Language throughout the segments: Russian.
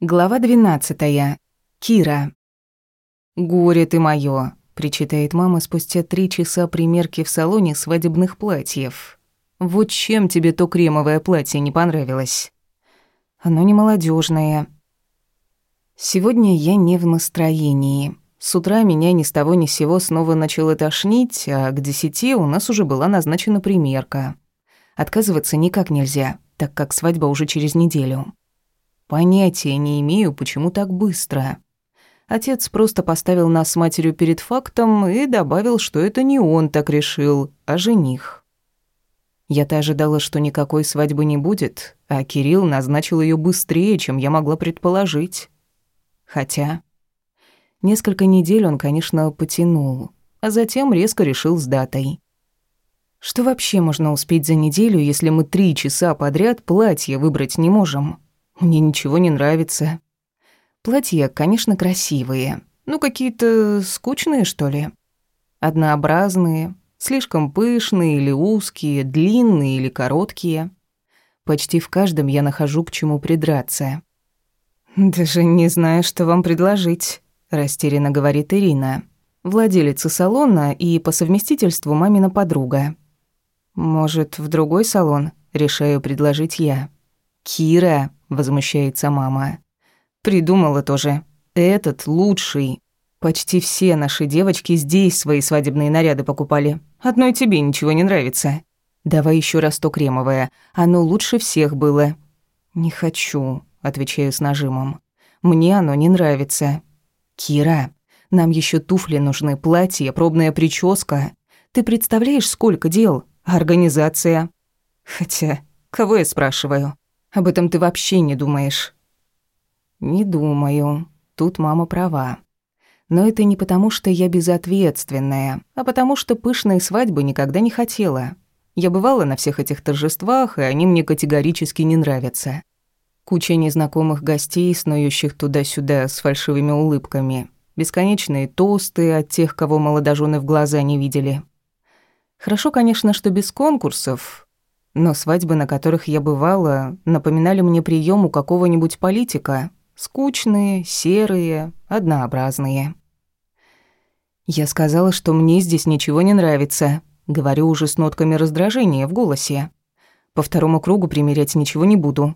Глава 12. Кира. «Горе ты моё», — причитает мама спустя три часа примерки в салоне свадебных платьев. «Вот чем тебе то кремовое платье не понравилось?» «Оно не молодежное. Сегодня я не в настроении. С утра меня ни с того ни с сего снова начало тошнить, а к десяти у нас уже была назначена примерка. Отказываться никак нельзя, так как свадьба уже через неделю. Понятия не имею, почему так быстро. Отец просто поставил нас с матерью перед фактом и добавил, что это не он так решил, а жених. Я-то ожидала, что никакой свадьбы не будет, а Кирилл назначил ее быстрее, чем я могла предположить. Хотя... Несколько недель он, конечно, потянул, а затем резко решил с датой. Что вообще можно успеть за неделю, если мы три часа подряд платье выбрать не можем? Мне ничего не нравится. Платья, конечно, красивые, но какие-то скучные, что ли. Однообразные, слишком пышные или узкие, длинные или короткие. Почти в каждом я нахожу к чему придраться. «Даже не знаю, что вам предложить», – растерянно говорит Ирина, владелица салона и по совместительству мамина подруга. «Может, в другой салон?» – решаю предложить я. «Кира», — возмущается мама. «Придумала тоже. Этот лучший. Почти все наши девочки здесь свои свадебные наряды покупали. Одной тебе ничего не нравится. Давай еще раз то кремовое. Оно лучше всех было». «Не хочу», — отвечаю с нажимом. «Мне оно не нравится». «Кира, нам еще туфли нужны, платье, пробная прическа. Ты представляешь, сколько дел? Организация». «Хотя, кого я спрашиваю?» Об этом ты вообще не думаешь». «Не думаю. Тут мама права. Но это не потому, что я безответственная, а потому что пышные свадьбы никогда не хотела. Я бывала на всех этих торжествах, и они мне категорически не нравятся. Куча незнакомых гостей, снующих туда-сюда с фальшивыми улыбками. Бесконечные тосты от тех, кого молодожены в глаза не видели. Хорошо, конечно, что без конкурсов, но свадьбы, на которых я бывала, напоминали мне прием у какого-нибудь политика. Скучные, серые, однообразные. Я сказала, что мне здесь ничего не нравится. Говорю уже с нотками раздражения в голосе. По второму кругу примерять ничего не буду.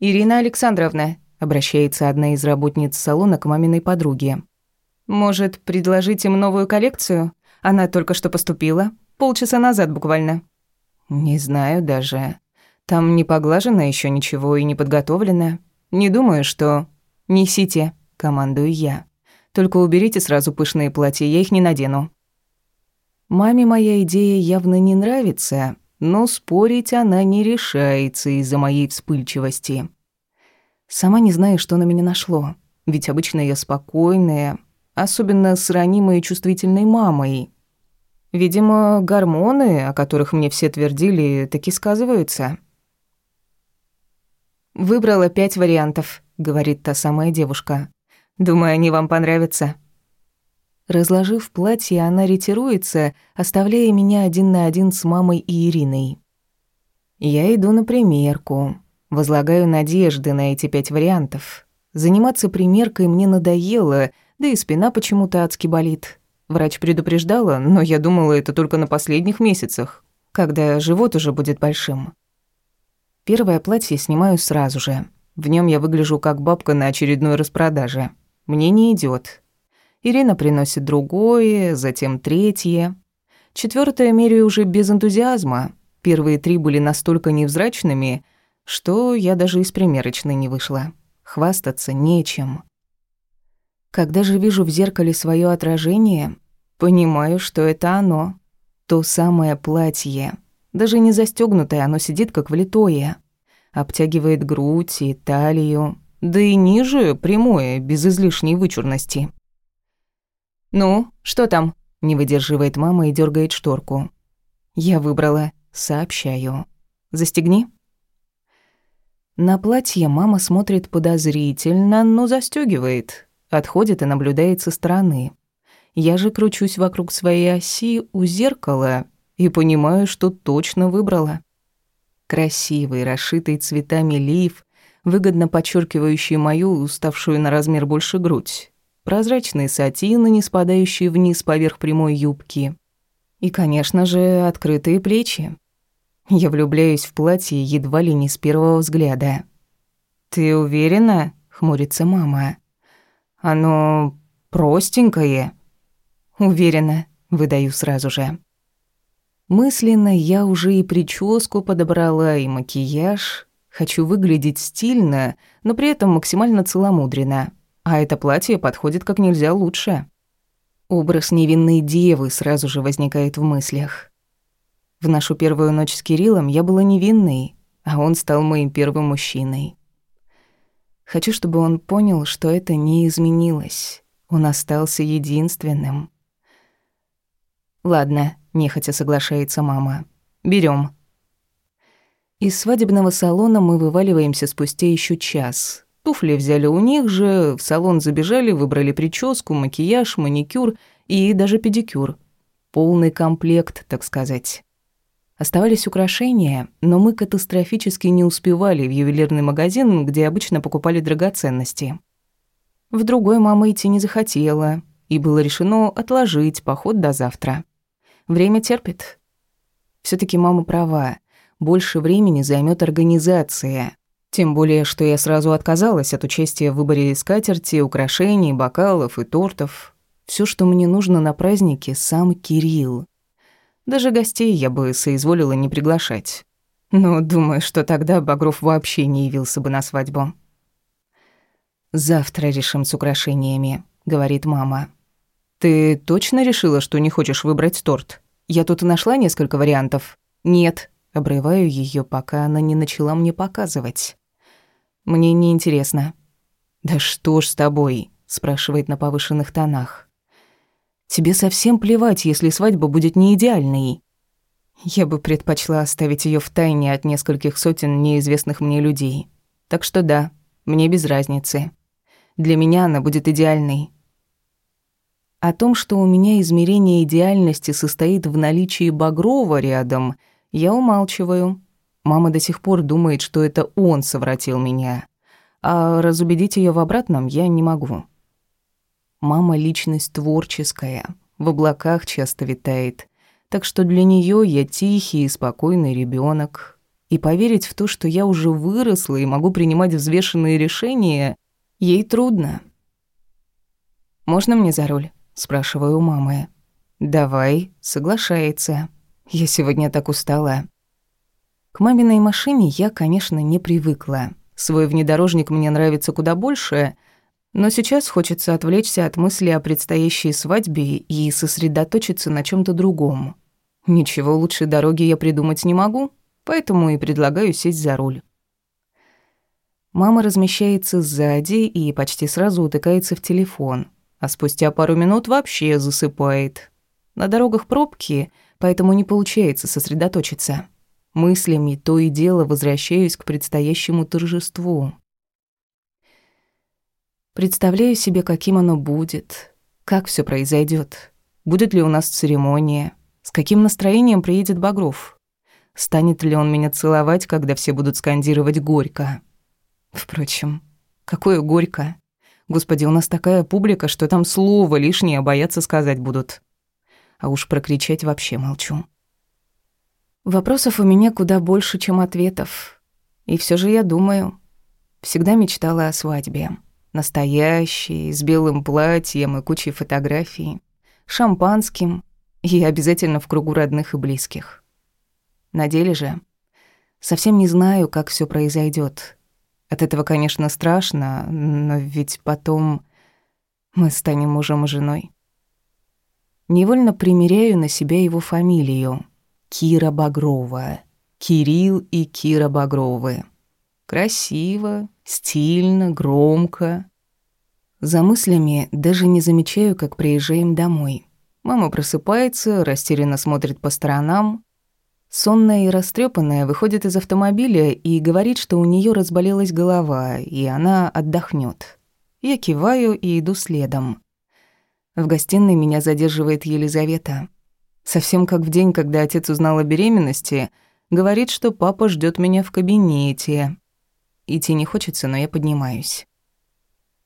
«Ирина Александровна», — обращается одна из работниц салона к маминой подруге. «Может, предложить им новую коллекцию? Она только что поступила. Полчаса назад буквально». «Не знаю даже. Там не поглажено еще ничего и не подготовлено. Не думаю, что...» «Несите», — командую я. «Только уберите сразу пышные платья, я их не надену». Маме моя идея явно не нравится, но спорить она не решается из-за моей вспыльчивости. Сама не знаю, что на меня нашло, ведь обычно я спокойная, особенно с ранимой и чувствительной мамой, Видимо, гормоны, о которых мне все твердили, таки сказываются. «Выбрала пять вариантов», — говорит та самая девушка. «Думаю, они вам понравятся». Разложив платье, она ретируется, оставляя меня один на один с мамой и Ириной. Я иду на примерку, возлагаю надежды на эти пять вариантов. Заниматься примеркой мне надоело, да и спина почему-то адски болит. Врач предупреждала, но я думала, это только на последних месяцах, когда живот уже будет большим. Первое платье снимаю сразу же. В нем я выгляжу как бабка на очередной распродаже. Мне не идет. Ирина приносит другое, затем третье. Четвертое меряю уже без энтузиазма. Первые три были настолько невзрачными, что я даже из примерочной не вышла. Хвастаться нечем. Когда же вижу в зеркале свое отражение, понимаю, что это оно. То самое платье. Даже не застегнутое, оно сидит как влитое. Обтягивает грудь и талию. Да и ниже прямое, без излишней вычурности. «Ну, что там?» – не выдерживает мама и дергает шторку. «Я выбрала. Сообщаю. Застегни». На платье мама смотрит подозрительно, но застёгивает отходит и наблюдает со стороны. Я же кручусь вокруг своей оси у зеркала и понимаю, что точно выбрала. Красивый, расшитый цветами лиф, выгодно подчеркивающие мою уставшую на размер больше грудь, прозрачные сатины, не спадающие вниз поверх прямой юбки, и, конечно же, открытые плечи. Я влюбляюсь в платье едва ли не с первого взгляда. «Ты уверена?» — хмурится мама. «Оно простенькое». «Уверена», — выдаю сразу же. Мысленно я уже и прическу подобрала, и макияж. Хочу выглядеть стильно, но при этом максимально целомудренно. А это платье подходит как нельзя лучше. Образ невинной девы сразу же возникает в мыслях. В нашу первую ночь с Кириллом я была невинной, а он стал моим первым мужчиной. Хочу, чтобы он понял, что это не изменилось. Он остался единственным. «Ладно», — нехотя соглашается мама. Берем. Из свадебного салона мы вываливаемся спустя еще час. Туфли взяли у них же, в салон забежали, выбрали прическу, макияж, маникюр и даже педикюр. Полный комплект, так сказать. Оставались украшения, но мы катастрофически не успевали в ювелирный магазин, где обычно покупали драгоценности. В другой мама идти не захотела, и было решено отложить поход до завтра. Время терпит. все таки мама права. Больше времени займет организация. Тем более, что я сразу отказалась от участия в выборе скатерти, украшений, бокалов и тортов. Все, что мне нужно на празднике, сам Кирилл. Даже гостей я бы соизволила не приглашать. Но думаю, что тогда Багров вообще не явился бы на свадьбу. «Завтра решим с украшениями», — говорит мама. «Ты точно решила, что не хочешь выбрать торт? Я тут нашла несколько вариантов». «Нет», — обрываю ее, пока она не начала мне показывать. «Мне не интересно. «Да что ж с тобой?» — спрашивает на повышенных тонах. Тебе совсем плевать, если свадьба будет не идеальной. Я бы предпочла оставить ее в тайне от нескольких сотен неизвестных мне людей. Так что да, мне без разницы. Для меня она будет идеальной. О том, что у меня измерение идеальности состоит в наличии Багрова рядом, я умалчиваю. Мама до сих пор думает, что это он совратил меня. А разубедить ее в обратном я не могу. Мама — личность творческая, в облаках часто витает, так что для нее я тихий и спокойный ребенок. И поверить в то, что я уже выросла и могу принимать взвешенные решения, ей трудно. «Можно мне за руль?» — спрашиваю у мамы. «Давай», — соглашается. «Я сегодня так устала». К маминой машине я, конечно, не привыкла. Свой внедорожник мне нравится куда больше, но сейчас хочется отвлечься от мысли о предстоящей свадьбе и сосредоточиться на чем то другом. Ничего лучше дороги я придумать не могу, поэтому и предлагаю сесть за руль. Мама размещается сзади и почти сразу утыкается в телефон, а спустя пару минут вообще засыпает. На дорогах пробки, поэтому не получается сосредоточиться. Мыслями то и дело возвращаюсь к предстоящему торжеству. Представляю себе, каким оно будет, как все произойдет. Будет ли у нас церемония, с каким настроением приедет Багров. Станет ли он меня целовать, когда все будут скандировать «Горько»? Впрочем, какое «Горько»? Господи, у нас такая публика, что там слово лишнее бояться сказать будут. А уж прокричать вообще молчу. Вопросов у меня куда больше, чем ответов. И все же я думаю, всегда мечтала о свадьбе. Настоящий, с белым платьем и кучей фотографий, шампанским и обязательно в кругу родных и близких. На деле же совсем не знаю, как все произойдет. От этого, конечно, страшно, но ведь потом мы станем мужем и женой. Невольно примеряю на себя его фамилию. Кира Багрова. Кирилл и Кира Багровы. Красиво, стильно, громко. За мыслями даже не замечаю, как приезжаем домой. Мама просыпается, растерянно смотрит по сторонам. Сонная и растрепанная выходит из автомобиля и говорит, что у нее разболелась голова, и она отдохнет. Я киваю и иду следом. В гостиной меня задерживает Елизавета. Совсем как в день, когда отец узнал о беременности, говорит, что папа ждет меня в кабинете. Идти не хочется, но я поднимаюсь.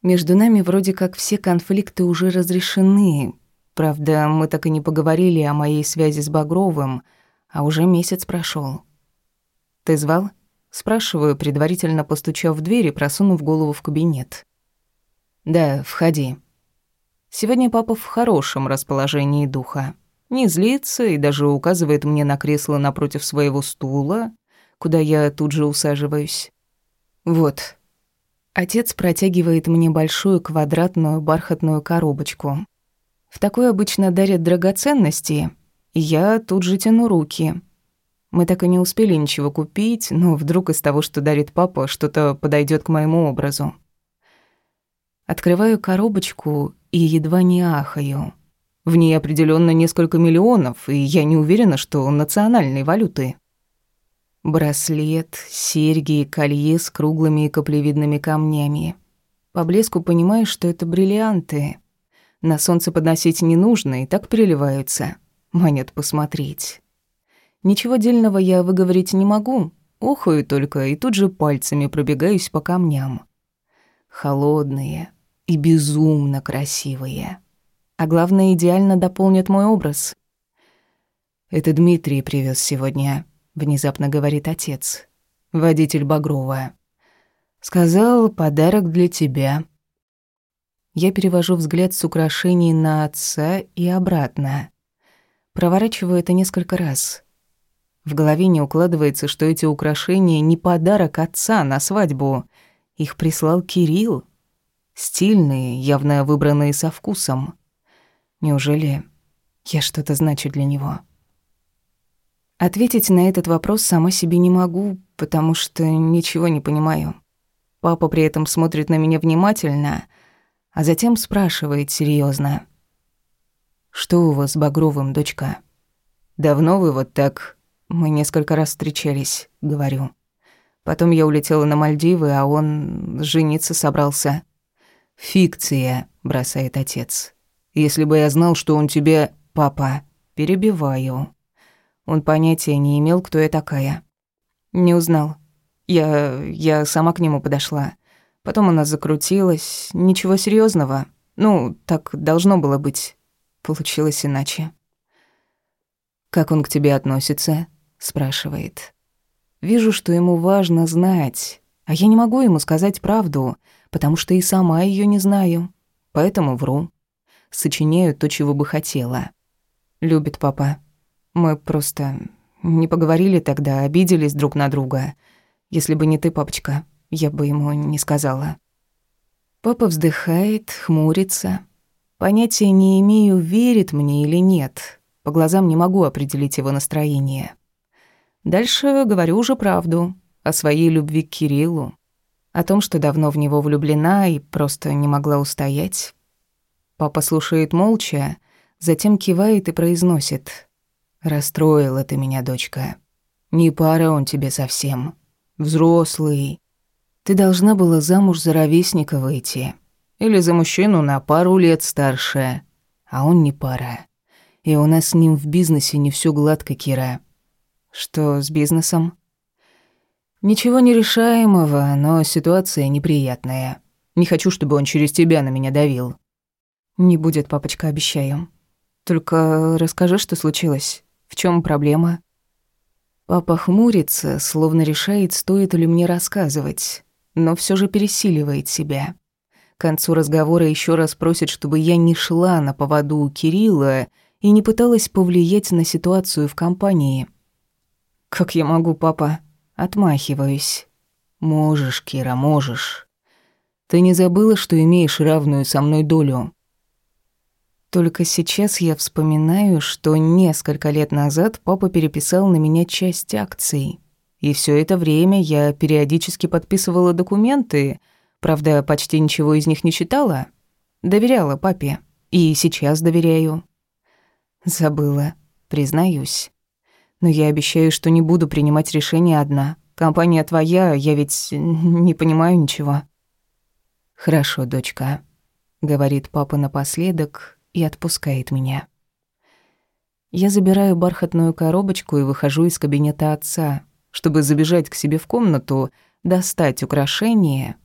Между нами вроде как все конфликты уже разрешены. Правда, мы так и не поговорили о моей связи с Багровым, а уже месяц прошел. «Ты звал?» Спрашиваю, предварительно постучав в дверь и просунув голову в кабинет. «Да, входи». Сегодня папа в хорошем расположении духа. Не злится и даже указывает мне на кресло напротив своего стула, куда я тут же усаживаюсь. Вот. Отец протягивает мне большую квадратную бархатную коробочку. В такой обычно дарят драгоценности, я тут же тяну руки. Мы так и не успели ничего купить, но вдруг из того, что дарит папа, что-то подойдет к моему образу. Открываю коробочку и едва не ахаю. В ней определенно несколько миллионов, и я не уверена, что национальной валюты. Браслет, серьги и колье с круглыми и каплевидными камнями. По блеску понимаешь, что это бриллианты. На солнце подносить не нужно, и так переливаются. Манят посмотреть. Ничего дельного я выговорить не могу. Охаю только и тут же пальцами пробегаюсь по камням. Холодные и безумно красивые. А главное, идеально дополнят мой образ. Это Дмитрий привез сегодня внезапно говорит отец. Водитель Багрова. Сказал, подарок для тебя. Я перевожу взгляд с украшений на отца и обратно. Проворачиваю это несколько раз. В голове не укладывается, что эти украшения не подарок отца на свадьбу. Их прислал Кирилл. Стильные, явно выбранные со вкусом. Неужели я что-то значу для него?» Ответить на этот вопрос сама себе не могу, потому что ничего не понимаю. Папа при этом смотрит на меня внимательно, а затем спрашивает серьезно: «Что у вас с Багровым, дочка?» «Давно вы вот так?» «Мы несколько раз встречались», — говорю. Потом я улетела на Мальдивы, а он жениться собрался. «Фикция», — бросает отец. «Если бы я знал, что он тебе...» «Папа, перебиваю». Он понятия не имел, кто я такая. Не узнал. Я... я сама к нему подошла. Потом она закрутилась. Ничего серьезного. Ну, так должно было быть. Получилось иначе. «Как он к тебе относится?» — спрашивает. Вижу, что ему важно знать, а я не могу ему сказать правду, потому что и сама ее не знаю. Поэтому вру. Сочиняю то, чего бы хотела. Любит папа. Мы просто не поговорили тогда, обиделись друг на друга. Если бы не ты, папочка, я бы ему не сказала. Папа вздыхает, хмурится. Понятия не имею, верит мне или нет. По глазам не могу определить его настроение. Дальше говорю уже правду о своей любви к Кириллу, о том, что давно в него влюблена и просто не могла устоять. Папа слушает молча, затем кивает и произносит: Расстроила ты меня, дочка. Не пара он тебе совсем. Взрослый. Ты должна была замуж за ровесника выйти. Или за мужчину на пару лет старше. А он не пара. И у нас с ним в бизнесе не все гладко, Кира. Что с бизнесом? Ничего нерешаемого, но ситуация неприятная. Не хочу, чтобы он через тебя на меня давил. Не будет, папочка, обещаю. Только расскажи, что случилось. В чем проблема? Папа хмурится, словно решает, стоит ли мне рассказывать, но все же пересиливает себя. К концу разговора еще раз просит, чтобы я не шла на поводу у Кирилла и не пыталась повлиять на ситуацию в компании. «Как я могу, папа?» Отмахиваюсь. «Можешь, Кира, можешь. Ты не забыла, что имеешь равную со мной долю?» Только сейчас я вспоминаю, что несколько лет назад папа переписал на меня часть акций. И все это время я периодически подписывала документы, правда, почти ничего из них не читала. Доверяла папе. И сейчас доверяю. Забыла, признаюсь. Но я обещаю, что не буду принимать решения одна. Компания твоя, я ведь не понимаю ничего. Хорошо, дочка, говорит папа напоследок, и отпускает меня. Я забираю бархатную коробочку и выхожу из кабинета отца, чтобы забежать к себе в комнату, достать украшения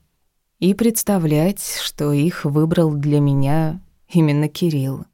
и представлять, что их выбрал для меня именно Кирилл.